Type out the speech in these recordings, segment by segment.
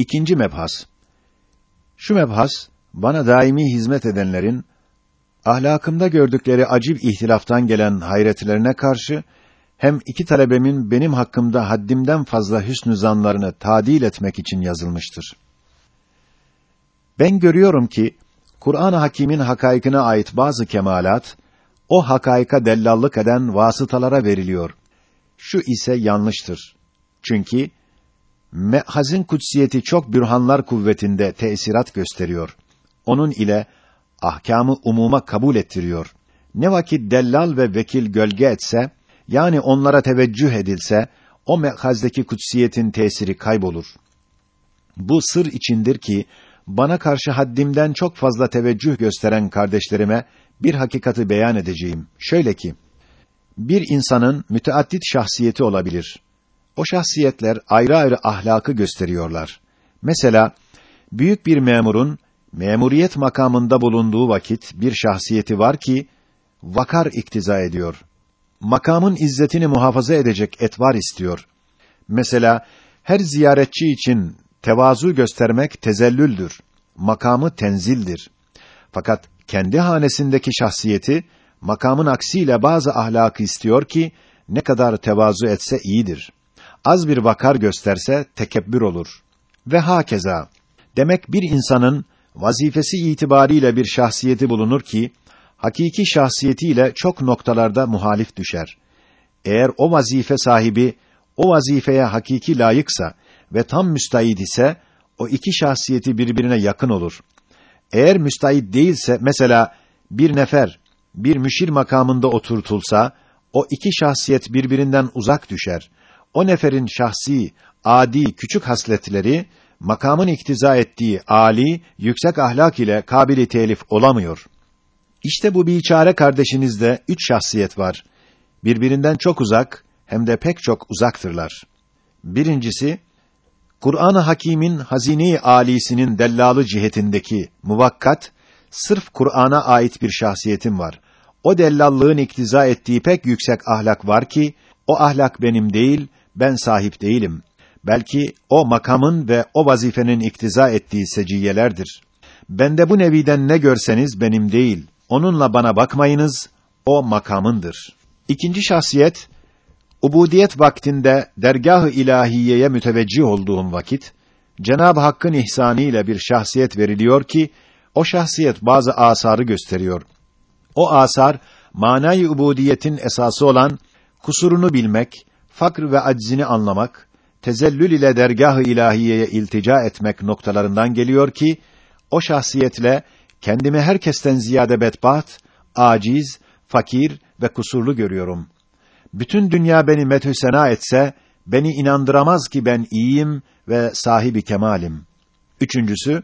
İkinci mebhas. Şu mebhas, bana daimi hizmet edenlerin, ahlakımda gördükleri acib ihtilaftan gelen hayretlerine karşı, hem iki talebemin benim hakkımda haddimden fazla hüsnü zanlarını tadil etmek için yazılmıştır. Ben görüyorum ki, Kur'an-ı Hakîm'in hakaykına ait bazı kemalat, o hakaika dellallık eden vasıtalara veriliyor. Şu ise yanlıştır. Çünkü mehazin kutsiyeti çok bürhanlar kuvvetinde tesirat gösteriyor. Onun ile ahkamı umuma kabul ettiriyor. Ne vakit dellal ve vekil gölge etse, yani onlara teveccüh edilse, o mehazdeki kutsiyetin tesiri kaybolur. Bu sır içindir ki, bana karşı haddimden çok fazla teveccüh gösteren kardeşlerime bir hakikati beyan edeceğim. Şöyle ki, bir insanın müteaddit şahsiyeti olabilir. O şahsiyetler ayrı ayrı ahlakı gösteriyorlar. Mesela, büyük bir memurun, memuriyet makamında bulunduğu vakit bir şahsiyeti var ki, vakar iktiza ediyor. Makamın izzetini muhafaza edecek etvar istiyor. Mesela, her ziyaretçi için tevazu göstermek tezellüldür. Makamı tenzildir. Fakat kendi hanesindeki şahsiyeti makamın aksiyle bazı ahlakı istiyor ki ne kadar tevazu etse iyidir. Az bir vakar gösterse tekebbür olur. Ve hakeza. Demek bir insanın vazifesi itibariyle bir şahsiyeti bulunur ki hakiki şahsiyetiyle çok noktalarda muhalif düşer. Eğer o vazife sahibi o vazifeye hakiki layıksa ve tam müstahid ise o iki şahsiyeti birbirine yakın olur. Eğer müstahid değilse mesela bir nefer bir müşir makamında oturtulsa o iki şahsiyet birbirinden uzak düşer. O neferin şahsi, adi, küçük hasletleri makamın iktiza ettiği ali, yüksek ahlak ile kabili telif olamıyor. İşte bu biçare kardeşinizde üç şahsiyet var. Birbirinden çok uzak hem de pek çok uzaktırlar. Birincisi Kur'an-ı Hakîm'in hazine-i âlisinin dellalı cihetindeki muvakkat sırf Kur'an'a ait bir şahsiyetim var. O dellallığın iktiza ettiği pek yüksek ahlak var ki o ahlak benim değil, ben sahip değilim. Belki o makamın ve o vazifenin iktiza ettiği seciyelerdir. Bende bu neviden ne görseniz benim değil. Onunla bana bakmayınız, o makamındır. İkinci şahsiyet ubudiyet vaktinde dergah-ı ilahiyeye müteveccih olduğum vakit Cenab-ı Hakk'ın ihsanı bir şahsiyet veriliyor ki o şahsiyet bazı asarı gösteriyor. O asar manayı ubudiyetin esası olan kusurunu bilmek, fakr ve aczini anlamak, tezellül ile dergah-ı ilahiyeye iltica etmek noktalarından geliyor ki o şahsiyetle kendimi herkesten ziyade bedbaht, aciz, fakir ve kusurlu görüyorum. Bütün dünya beni methü sena etse, beni inandıramaz ki ben iyiyim ve sahibi kemalim. Üçüncüsü,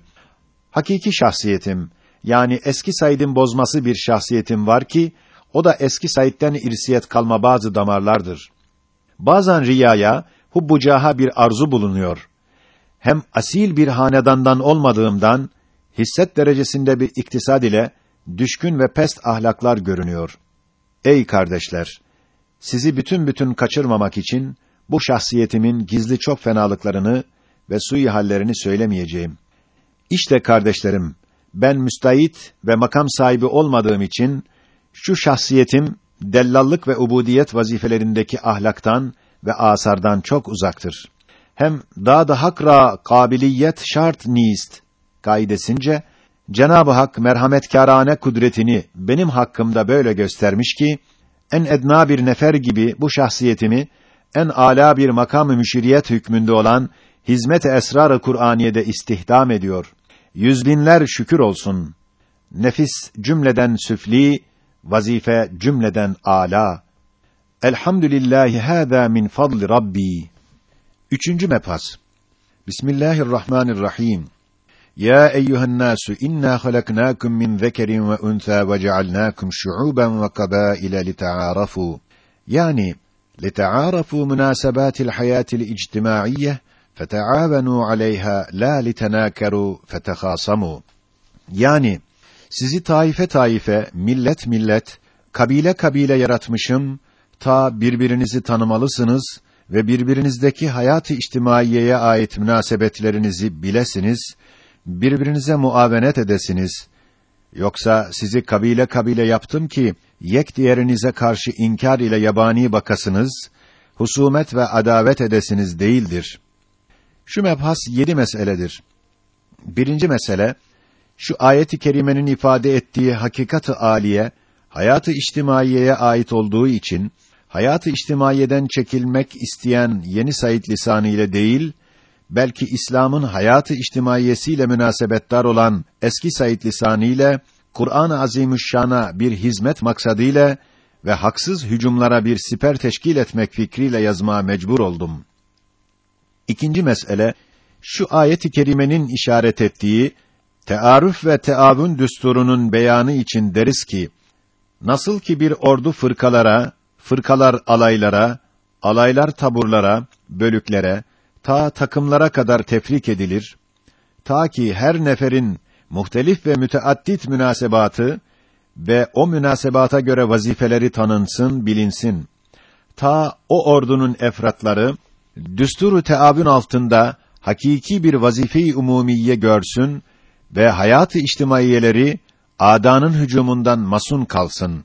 hakiki şahsiyetim, yani eski Said'in bozması bir şahsiyetim var ki, o da eski Said'den irsiyet kalma bazı damarlardır. Bazen riyaya, hubbucaha bir arzu bulunuyor. Hem asil bir hanedandan olmadığımdan, hisset derecesinde bir iktisad ile, düşkün ve pest ahlaklar görünüyor. Ey kardeşler! Sizi bütün bütün kaçırmamak için, bu şahsiyetimin gizli çok fenalıklarını ve sui hallerini söylemeyeceğim. İşte kardeşlerim, ben müstahit ve makam sahibi olmadığım için şu şahsiyetim dellallık ve ubudiyet vazifelerindeki ahlaktan ve asardan çok uzaktır. Hem daha da hakra kabiliyet şart nist kaidesince Cenab-ı Hak merhametkârane kudretini benim hakkımda böyle göstermiş ki en edna bir nefer gibi bu şahsiyetimi en âlâ bir makam-ı müşiriyet hükmünde olan hizmet-i esrar-ı Kur'aniye'de istihdam ediyor. Yüz binler şükür olsun. Nefis cümleden süfli, vazife cümleden âlâ. Elhamdülillahi hâzâ min fadli Rabbi. Üçüncü mepas. Bismillahirrahmanirrahim. Ya eyyühen nâsü inna halaknâkum min zekerin ve unsâ ve cealnâkum şu'ûben ve kabâile lita'ârafû. Yani lita'ârafû münâsebâtil hayâtil ictimâiyye فَتَعَاوَنُوا عَلَيْهَا لَا لِتَنَاكَرُوا فَتَخَاصَمُوا Yani, sizi taife taife, millet millet, kabile kabile yaratmışım, ta birbirinizi tanımalısınız ve birbirinizdeki hayat-ı içtimaiyeye ait münasebetlerinizi bilesiniz, birbirinize muavenet edesiniz. Yoksa sizi kabile kabile yaptım ki yek diğerinize karşı inkar ile yabani bakasınız, husumet ve adavet edesiniz değildir. Şu mebhas yedi meseledir. Birinci mesele, şu ayet-i kerimenin ifade ettiği hakikat-ı âliye, hayatı içtimaiyeye ait olduğu için, hayatı içtimaiyeden çekilmek isteyen yeni Said lisanı ile değil, belki İslam'ın hayatı içtimaiyesiyle münasebetdar olan eski Said lisanı ile, Kur'an-ı Azimüşşan'a bir hizmet maksadıyla ve haksız hücumlara bir siper teşkil etmek fikriyle yazmaya mecbur oldum. İkinci mesele, şu ayet-i kerimenin işaret ettiği, tearuf ve teavün düsturunun beyanı için deriz ki, nasıl ki bir ordu fırkalara, fırkalar alaylara, alaylar taburlara, bölüklere, ta takımlara kadar tefrik edilir, ta ki her neferin muhtelif ve müteaddit münasebatı ve o münasebata göre vazifeleri tanınsın, bilinsin. Ta o ordunun efratları, düsturu teabün altında hakiki bir vazife-i umumiye görsün ve hayatı içtimaiyeleri adanın hücumundan masun kalsın.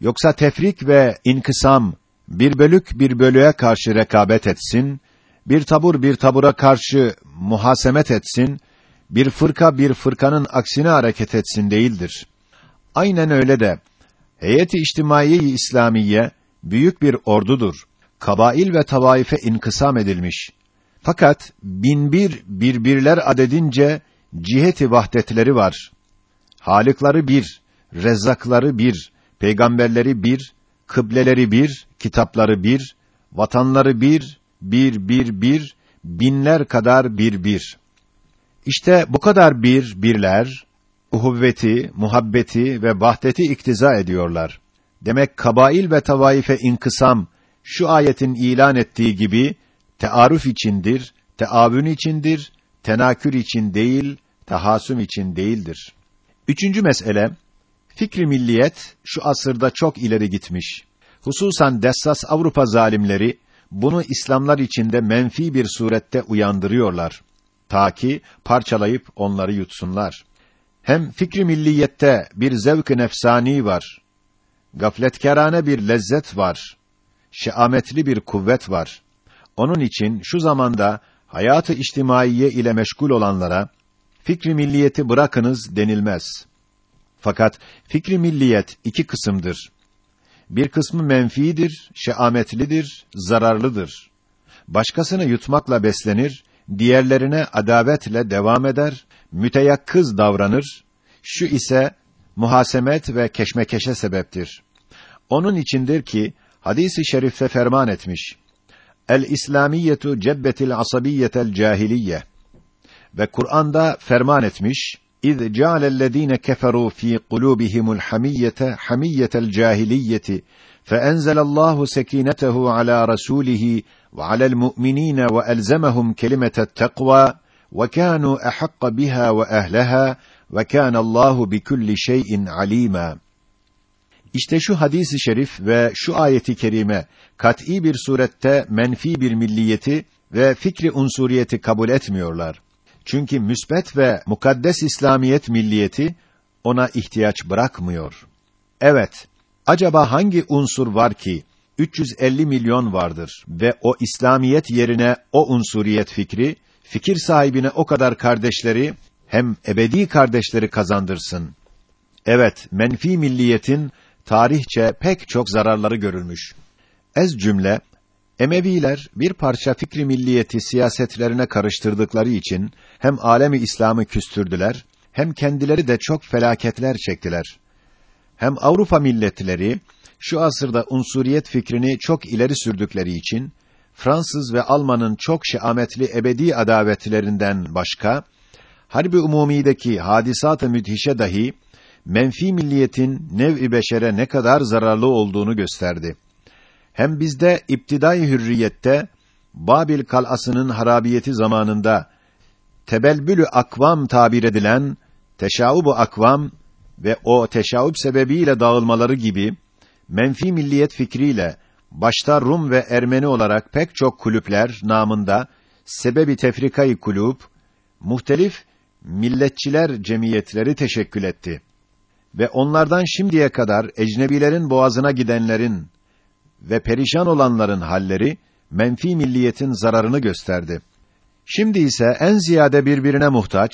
Yoksa tefrik ve inkısam bir bölük bir bölüğe karşı rekabet etsin, bir tabur bir tabura karşı muhasemet etsin, bir fırka bir fırkanın aksine hareket etsin değildir. Aynen öyle de heyeti içtimaiye İslamiye büyük bir ordudur. Kabail ve tavaife inkısam edilmiş. Fakat bin bir birbirler adedince ciheti vahdetleri var. Halıkları bir, rezzakları bir, peygamberleri bir, kıbleleri bir, kitapları bir, vatanları bir, bir, bir, bir, binler kadar bir, bir. İşte bu kadar bir, birler, uhuvveti, muhabbeti ve vahdeti iktiza ediyorlar. Demek kabail ve tavaife inkısam, şu ayetin ilan ettiği gibi, tearuf içindir, teavün içindir, tenakür için değil, tahasüm için değildir. Üçüncü mesele, fikri milliyet şu asırda çok ileri gitmiş. Hususan dessas Avrupa zalimleri bunu İslamlar içinde menfi bir surette uyandırıyorlar. Ta ki parçalayıp onları yutsunlar. Hem fikri milliyette bir zevk-ı nefsani var. Gafletkârane bir lezzet var. Şeametli bir kuvvet var. Onun için şu zamanda hayatı içtimaiye ile meşgul olanlara fikri milliyeti bırakınız denilmez. Fakat fikri milliyet iki kısımdır. Bir kısmı menfiidir, şeametlidir, zararlıdır. Başkasını yutmakla beslenir, diğerlerine adavetle devam eder, müteyakkız davranır. Şu ise muhasemet ve keşmekeşe sebeptir. Onun içindir ki hadisi şerifte ferman etmiş. الإسلامية جبت العصبية الجاهلية. Ve Kur'an'da ferman etmiş, اِذْ جَعْلَ الَّذ۪ينَ كَفَرُوا ف۪ي قُلُوبِهِمُ الْحَمِيَّةَ حَمِيَّةَ الْجَاهِلِيَّةِ فَاَنْزَلَ اللّٰهُ سَك۪ينَتَهُ عَلَى رَسُولِهِ وَعَلَى الْمُؤْمِن۪ينَ وَاَلْزَمَهُمْ كَلِمَةَ التَّقْوَى وَكَانُوا اَحَقَّ بِهَا وَاَهْلَهَا وَكَانَ اللّٰهُ بِكُلِّ شَيْءٍ عَل۪يمًا İşte şu hadisi şerif ve şu ayeti kerime kat'î bir surette menfi bir milliyeti ve fikri unsuriyeti kabul etmiyorlar. Çünkü müsbet ve mukaddes İslamiyet milliyeti ona ihtiyaç bırakmıyor. Evet, acaba hangi unsur var ki 350 milyon vardır ve o İslamiyet yerine o unsuriyet fikri fikir sahibine o kadar kardeşleri hem ebedi kardeşleri kazandırsın. Evet, menfi milliyetin tarihçe pek çok zararları görülmüş. Ez cümle Emeviler bir parça fikri milliyeti siyasetlerine karıştırdıkları için hem alemi İslam'ı küstürdüler, hem kendileri de çok felaketler çektiler. Hem Avrupa milletleri şu asırda unsuriyet fikrini çok ileri sürdükleri için Fransız ve Alman'ın çok şeametli ebedi adavetlerinden başka harbi umumideki hadisat-ı müthişe dahi menfi milliyetin nev-i beşere ne kadar zararlı olduğunu gösterdi. Hem bizde iptidai hürriyette Babil kalasının harabiyeti zamanında tebelbülü akvam tabir edilen teşaubu akvam ve o teşaub sebebiyle dağılmaları gibi menfi milliyet fikriyle başta Rum ve Ermeni olarak pek çok kulüpler namında sebebi tefrikayı kulüp, muhtelif milletçiler cemiyetleri teşekkül etti. Ve onlardan şimdiye kadar ecnebilerin boğazına gidenlerin ve perişan olanların halleri menfi milliyetin zararını gösterdi. Şimdi ise en ziyade birbirine muhtaç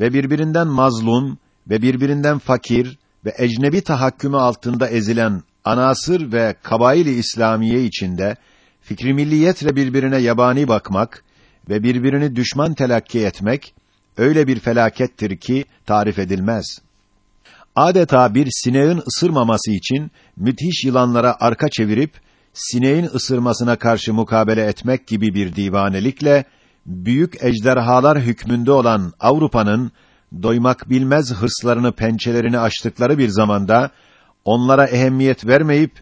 ve birbirinden mazlum ve birbirinden fakir ve ecnebi tahakkümü altında ezilen anasır ve kabaili İslamiye içinde fikri milliyetle birbirine yabani bakmak ve birbirini düşman telakki etmek öyle bir felakettir ki tarif edilmez. Adeta bir sineğin ısırmaması için müthiş yılanlara arka çevirip sineğin ısırmasına karşı mukabele etmek gibi bir divanelikle büyük ejderhalar hükmünde olan Avrupa'nın doymak bilmez hırslarını pençelerini açtıkları bir zamanda onlara ehemmiyet vermeyip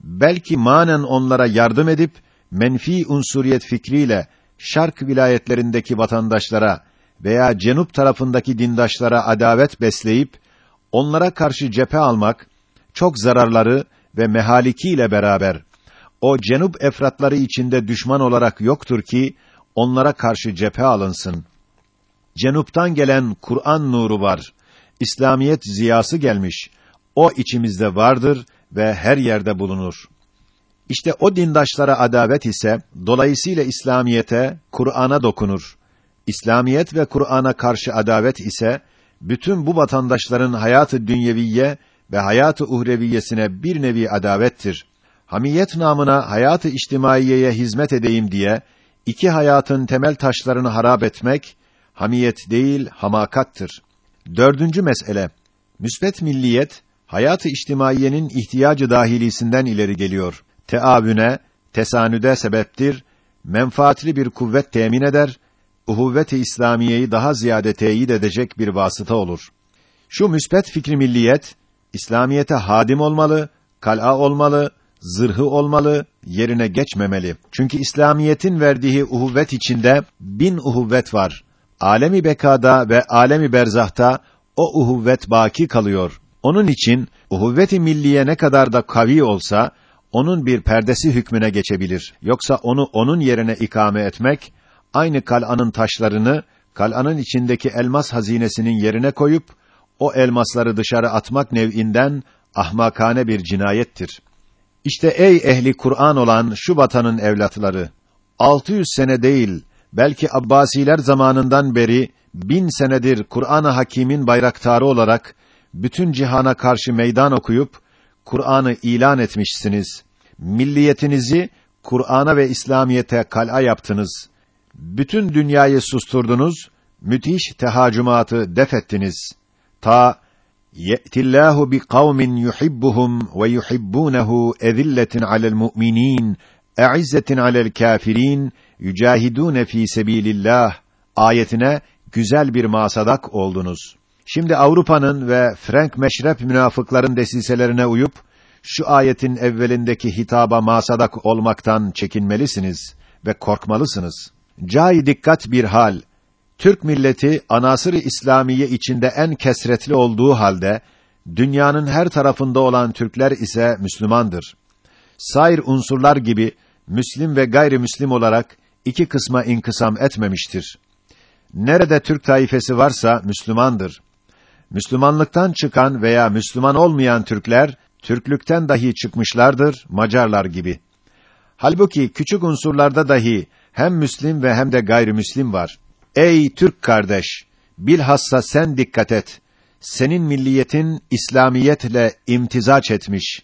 belki manen onlara yardım edip menfi unsuriyet fikriyle şark vilayetlerindeki vatandaşlara veya cenup tarafındaki dindaşlara adavet besleyip onlara karşı cephe almak çok zararları ve mehalikiyle beraber o cenup efratları içinde düşman olarak yoktur ki onlara karşı cephe alınsın. Cenuptan gelen Kur'an nuru var. İslamiyet ziyası gelmiş. O içimizde vardır ve her yerde bulunur. İşte o dindaşlara adavet ise dolayısıyla İslamiyete, Kur'an'a dokunur. İslamiyet ve Kur'an'a karşı adavet ise bütün bu vatandaşların hayatı dünyeviye ve hayatı uhreviyesine bir nevi adavettir. Hamiyet namına hayatı içtimaiyeye hizmet edeyim diye iki hayatın temel taşlarını harap etmek hamiyet değil hamakattır. Dördüncü mesele. Müsbet milliyet hayatı içtimaiyenin ihtiyacı dahilisinden ileri geliyor. Teavüne, tesanüde sebeptir, menfaatli bir kuvvet temin eder, uhuvvet-i İslamiyeyi daha ziyade teyit edecek bir vasıta olur. Şu müsbet fikri milliyet İslamiyete hadim olmalı, kal'a olmalı, zırhı olmalı, yerine geçmemeli. Çünkü İslamiyetin verdiği uhuvvet içinde bin uhuvvet var. Alemi bekada ve alemi berzahta o uhuvvet baki kalıyor. Onun için uhuvvet-i milliye ne kadar da kavi olsa onun bir perdesi hükmüne geçebilir. Yoksa onu onun yerine ikame etmek aynı kal'anın taşlarını kal'anın içindeki elmas hazinesinin yerine koyup o elmasları dışarı atmak nev'inden ahmakane bir cinayettir. İşte ey ehli Kur'an olan şu vatanın evlatları, 600 sene değil, belki Abbasiler zamanından beri bin senedir Kur'an-ı Hakîm'in bayraktarı olarak bütün cihana karşı meydan okuyup Kur'an'ı ilan etmişsiniz. Milliyetinizi Kur'an'a ve İslamiyete kal'a yaptınız. Bütün dünyayı susturdunuz, müthiş tehacümatı def ettiniz. Ta ye'tillahu bi kavmin yuhibbuhum ve yuhibbunehu ezilletin alel mu'minin e'izzetin alel kafirin yücahidûne fî sebîlillah ayetine güzel bir masadak oldunuz. Şimdi Avrupa'nın ve Frank meşrep münafıkların desiselerine uyup şu ayetin evvelindeki hitaba masadak olmaktan çekinmelisiniz ve korkmalısınız. Cay dikkat bir hal. Türk milleti anasır-ı İslamiye içinde en kesretli olduğu halde dünyanın her tarafında olan Türkler ise Müslümandır. Sair unsurlar gibi Müslim ve gayrimüslim olarak iki kısma inkısam etmemiştir. Nerede Türk taifesi varsa Müslümandır. Müslümanlıktan çıkan veya Müslüman olmayan Türkler Türklükten dahi çıkmışlardır Macarlar gibi. Halbuki küçük unsurlarda dahi hem Müslim ve hem de gayrimüslim var. Ey Türk kardeş, bilhassa sen dikkat et. Senin milliyetin İslamiyetle imtizaç etmiş.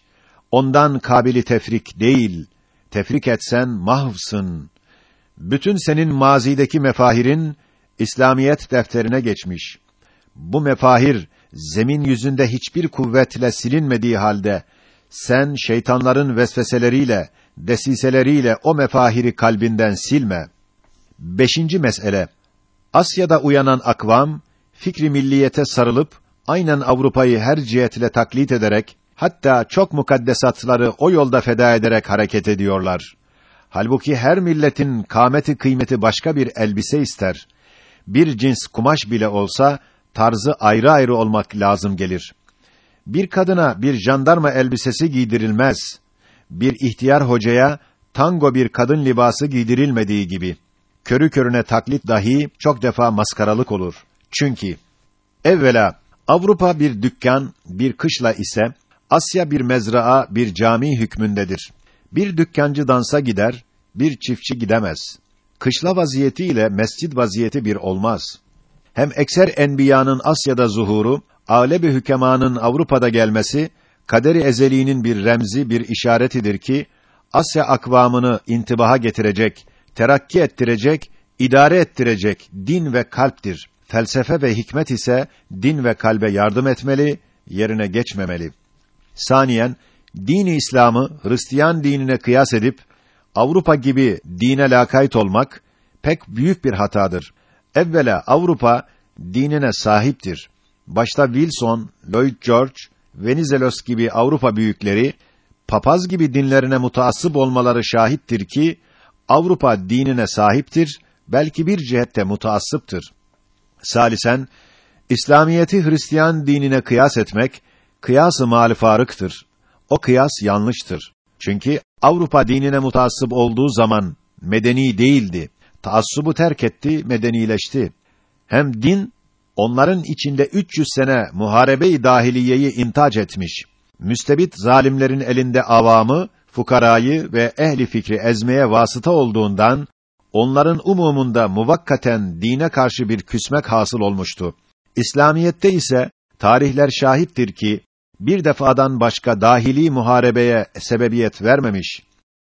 Ondan kabili tefrik değil. Tefrik etsen mahvsın. Bütün senin mazideki mefahirin İslamiyet defterine geçmiş. Bu mefahir zemin yüzünde hiçbir kuvvetle silinmediği halde sen şeytanların vesveseleriyle, desiseleriyle o mefahiri kalbinden silme. Beşinci mesele. Asya'da uyanan akvam fikri milliyete sarılıp aynen Avrupa'yı her cihetle taklit ederek hatta çok mukaddesatları o yolda feda ederek hareket ediyorlar. Halbuki her milletin kâmeti kıymeti başka bir elbise ister. Bir cins kumaş bile olsa tarzı ayrı ayrı olmak lazım gelir. Bir kadına bir jandarma elbisesi giydirilmez bir ihtiyar hocaya tango bir kadın libası giydirilmediği gibi körü körüne taklit dahi çok defa maskaralık olur. Çünkü evvela Avrupa bir dükkan, bir kışla ise Asya bir mezraa, bir cami hükmündedir. Bir dükkancı dansa gider, bir çiftçi gidemez. Kışla vaziyeti ile mescid vaziyeti bir olmaz. Hem ekser enbiyanın Asya'da zuhuru, alebi hükemanın Avrupa'da gelmesi, kaderi ezeliğinin bir remzi, bir işaretidir ki, Asya akvamını intibaha getirecek, terakki ettirecek, idare ettirecek din ve kalptir. Felsefe ve hikmet ise din ve kalbe yardım etmeli, yerine geçmemeli. Saniyen, dini İslam'ı Hristiyan dinine kıyas edip Avrupa gibi dine lakayt olmak pek büyük bir hatadır. Evvela Avrupa dinine sahiptir. Başta Wilson, Lloyd George, Venizelos gibi Avrupa büyükleri papaz gibi dinlerine mutaassıp olmaları şahittir ki Avrupa dinine sahiptir, belki bir cihette mutaassıptır. Salisen İslamiyeti Hristiyan dinine kıyas etmek kıyas-ı malifarıktır. O kıyas yanlıştır. Çünkü Avrupa dinine mutaassıp olduğu zaman medeni değildi. Taassubu terk etti, medenileşti. Hem din onların içinde 300 sene muharebe-i dahiliyeyi intac etmiş. Müstebit zalimlerin elinde avamı, fukarayı ve ehli fikri ezmeye vasıta olduğundan onların umumunda muvakkaten dine karşı bir küsmek hasıl olmuştu. İslamiyette ise tarihler şahittir ki bir defadan başka dahili muharebeye sebebiyet vermemiş.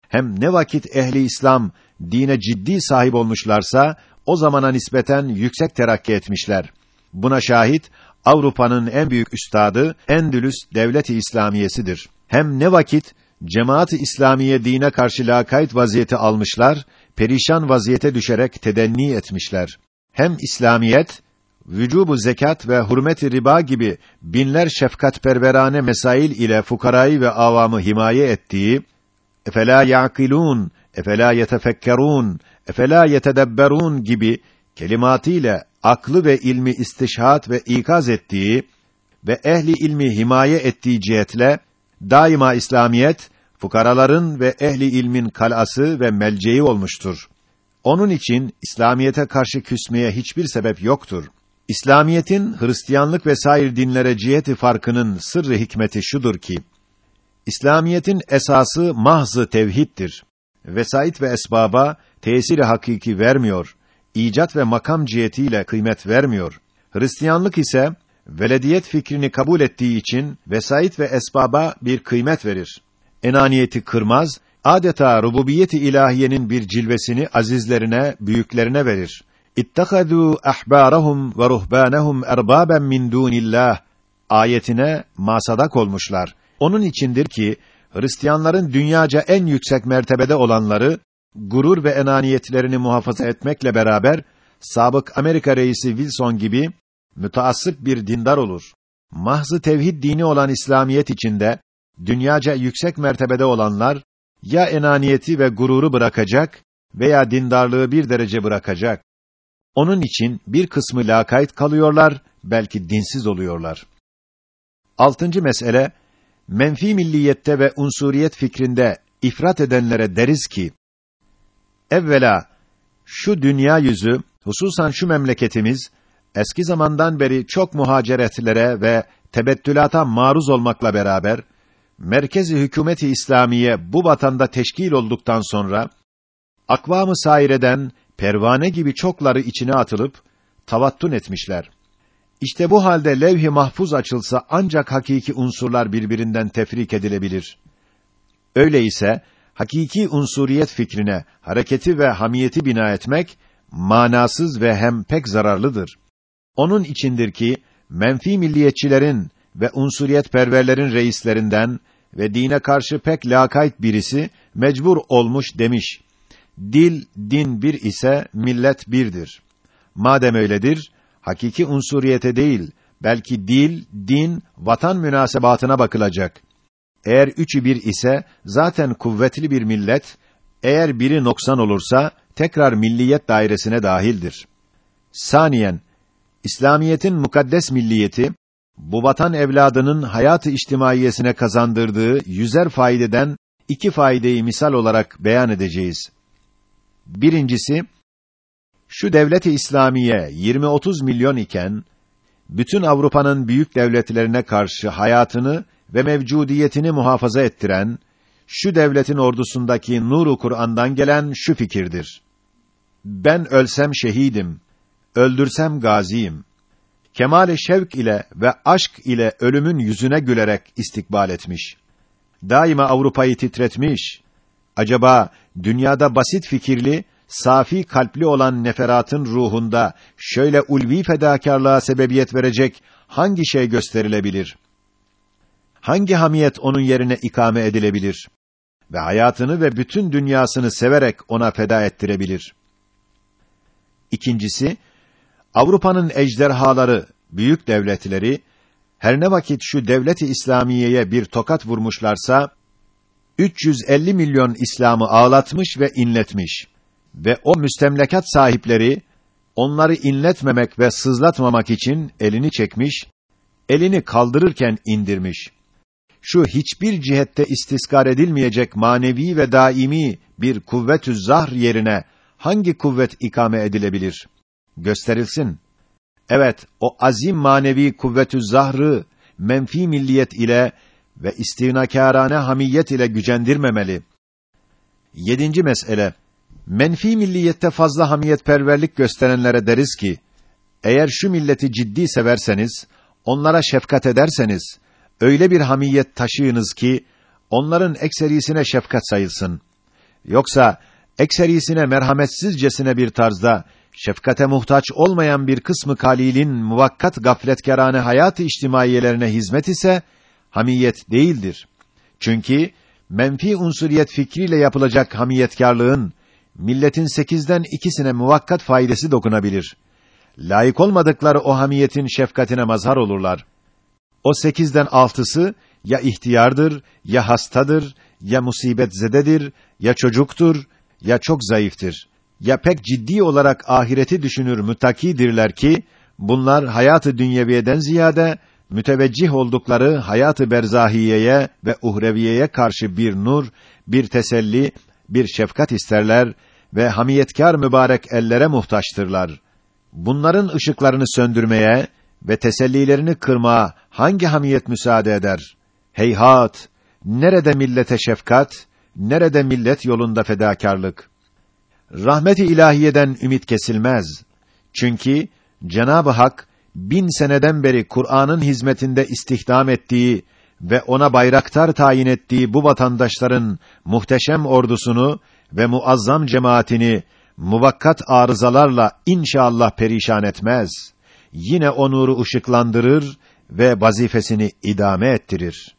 Hem ne vakit ehli İslam dine ciddi sahip olmuşlarsa o zamana nispeten yüksek terakki etmişler. Buna şahit Avrupa'nın en büyük üstadı Endülüs devleti İslamiyesidir. Hem ne vakit cemaat-ı İslamiye dine karşı lakayt vaziyeti almışlar, perişan vaziyete düşerek tedenni etmişler. Hem İslamiyet vücubu zekat ve hürmet-i riba gibi binler şefkatperverane mesail ile fukarayı ve avamı himaye ettiği efela yaqilun, efela yetefekkerun, efela yetedebberun gibi kelimatiyle aklı ve ilmi istişhat ve ikaz ettiği ve ehli ilmi himaye ettiği cihetle daima İslamiyet fukaraların ve ehli ilmin kalası ve melceği olmuştur. Onun için İslamiyete karşı küsmeye hiçbir sebep yoktur. İslamiyetin Hristiyanlık ve sair dinlere ciheti farkının sırrı hikmeti şudur ki İslamiyetin esası mahzı tevhiddir. Vesait ve esbaba tesiri hakiki vermiyor. İcat ve makam cihetiyle kıymet vermiyor. Hristiyanlık ise velediyet fikrini kabul ettiği için vesait ve esbaba bir kıymet verir. Enaniyeti kırmaz, adeta rububiyeti ilahiyenin bir cilvesini azizlerine, büyüklerine verir. İttehadû ahbârahum ve ruhbânehum erbâben min dûnillah ayetine masadak olmuşlar. Onun içindir ki Hristiyanların dünyaca en yüksek mertebede olanları gurur ve enaniyetlerini muhafaza etmekle beraber sabık Amerika reisi Wilson gibi müteassıp bir dindar olur. Mahzı tevhid dini olan İslamiyet içinde dünyaca yüksek mertebede olanlar ya enaniyeti ve gururu bırakacak veya dindarlığı bir derece bırakacak. Onun için bir kısmı lakayt kalıyorlar, belki dinsiz oluyorlar. Altıncı mesele, menfi milliyette ve unsuriyet fikrinde ifrat edenlere deriz ki, evvela, şu dünya yüzü, hususan şu memleketimiz, eski zamandan beri çok muhaceretlere ve tebettülata maruz olmakla beraber, merkezi hükümeti İslamiye bu vatanda teşkil olduktan sonra, akvamı saireden pervane gibi çokları içine atılıp tavattun etmişler. İşte bu halde levh-i mahfuz açılsa ancak hakiki unsurlar birbirinden tefrik edilebilir. Öyleyse hakiki unsuriyet fikrine hareketi ve hamiyeti bina etmek manasız ve hem pek zararlıdır. Onun içindir ki menfi milliyetçilerin ve unsuriyet perverlerin reislerinden ve dine karşı pek lakayt birisi mecbur olmuş demiş. Dil, din bir ise millet birdir. Madem öyledir, hakiki unsuriyete değil, belki dil, din, vatan münasebatına bakılacak. Eğer üçü bir ise, zaten kuvvetli bir millet, eğer biri noksan olursa, tekrar milliyet dairesine dahildir. Saniyen, İslamiyetin mukaddes milliyeti, bu vatan evladının hayatı içtimaiyesine kazandırdığı yüzer faydeden iki faydeyi misal olarak beyan edeceğiz. Birincisi, şu devlet-i İslamiye 20-30 milyon iken, bütün Avrupa'nın büyük devletlerine karşı hayatını ve mevcudiyetini muhafaza ettiren, şu devletin ordusundaki nuru Kur'an'dan gelen şu fikirdir. Ben ölsem şehidim, öldürsem gaziyim. Kemale şevk ile ve aşk ile ölümün yüzüne gülerek istikbal etmiş. Daima Avrupa'yı titretmiş. Acaba dünyada basit fikirli, safi kalpli olan neferatın ruhunda şöyle ulvi fedakarlığa sebebiyet verecek hangi şey gösterilebilir? Hangi hamiyet onun yerine ikame edilebilir? Ve hayatını ve bütün dünyasını severek ona feda ettirebilir. İkincisi, Avrupa'nın ejderhaları, büyük devletleri, her ne vakit şu devleti İslamiye'ye bir tokat vurmuşlarsa, 350 milyon İslam'ı ağlatmış ve inletmiş ve o müstemlekat sahipleri onları inletmemek ve sızlatmamak için elini çekmiş, elini kaldırırken indirmiş. Şu hiçbir cihette istiskar edilmeyecek manevi ve daimi bir kuvvetü zahr yerine hangi kuvvet ikame edilebilir? Gösterilsin. Evet, o azim manevi kuvvetü zahrı menfi milliyet ile ve istinakârâne hamiyet ile gücendirmemeli. Yedinci mesele menfi milliyette fazla hamiyetperverlik gösterenlere deriz ki, eğer şu milleti ciddi severseniz, onlara şefkat ederseniz, öyle bir hamiyet taşıyınız ki, onların ekserisine şefkat sayılsın. Yoksa, ekserisine merhametsizcesine bir tarzda, şefkate muhtaç olmayan bir kısmı kalilin muvakkat gafletkerane hayat-ı içtimaiyelerine hizmet ise, hamiyet değildir. Çünkü, menfi unsuriyet fikriyle yapılacak hamiyetkarlığın, milletin sekizden ikisine muvakkat faydası dokunabilir. Layık olmadıkları o hamiyetin şefkatine mazhar olurlar. O sekizden altısı ya ihtiyardır, ya hastadır, ya musibet zededir, ya çocuktur, ya çok zayıftır. Ya pek ciddi olarak ahireti düşünür mütakidirler ki, bunlar hayatı dünyeviyeden ziyade, müteveccih oldukları hayatı berzahiyeye ve uhreviyeye karşı bir nur, bir teselli, bir şefkat isterler ve hamiyetkar mübarek ellere muhtaçtırlar. Bunların ışıklarını söndürmeye ve tesellilerini kırmaya hangi hamiyet müsaade eder? Heyhat! Nerede millete şefkat, nerede millet yolunda fedakarlık? Rahmet-i ilahiyeden ümit kesilmez. Çünkü Cenab-ı Hak bin seneden beri Kur'an'ın hizmetinde istihdam ettiği ve ona bayraktar tayin ettiği bu vatandaşların muhteşem ordusunu ve muazzam cemaatini muvakkat arızalarla inşallah perişan etmez. Yine o nuru ışıklandırır ve vazifesini idame ettirir.